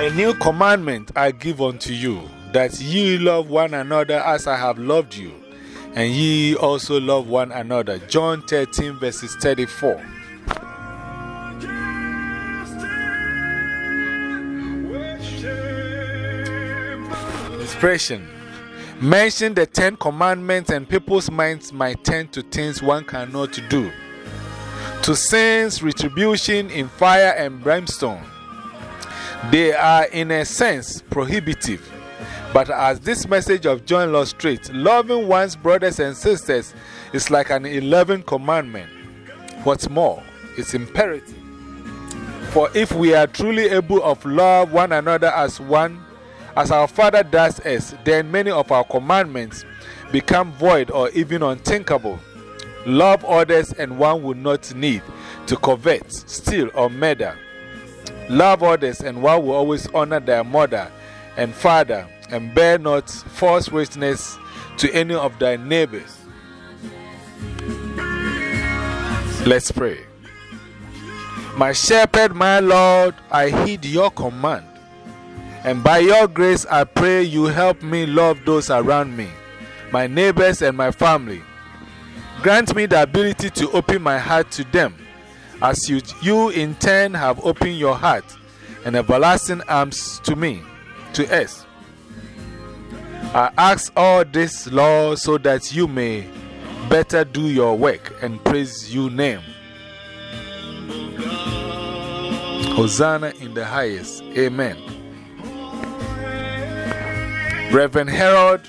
A new commandment I give unto you, that ye love one another as I have loved you, and ye also love one another. John 13, verses 34. Inspiration Mention the Ten Commandments, and people's minds might tend to things one cannot do. To sins, retribution in fire and brimstone. They are, in a sense, prohibitive. But as this message of John illustrates, loving one's brothers and sisters is like an 11th commandment. What's more, it's imperative. For if we are truly able to love one another as one, as our Father does us, then many of our commandments become void or even unthinkable. Love others, and one will not need to covet, steal, or murder. Love others, and one will always honor their mother and father, and bear not false witness to any of thy neighbors. Let's pray. My shepherd, my Lord, I heed your command. And by your grace, I pray you help me love those around me, my neighbors and my family. Grant me the ability to open my heart to them, as you, you in turn have opened your heart and everlasting arms to me, to us. I ask all this, Lord, so that you may better do your work and praise your name. Hosanna in the highest. Amen. Reverend Harold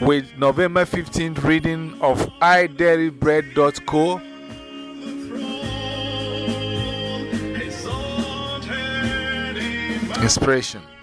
with November 15th reading of idailybread.co. Inspiration.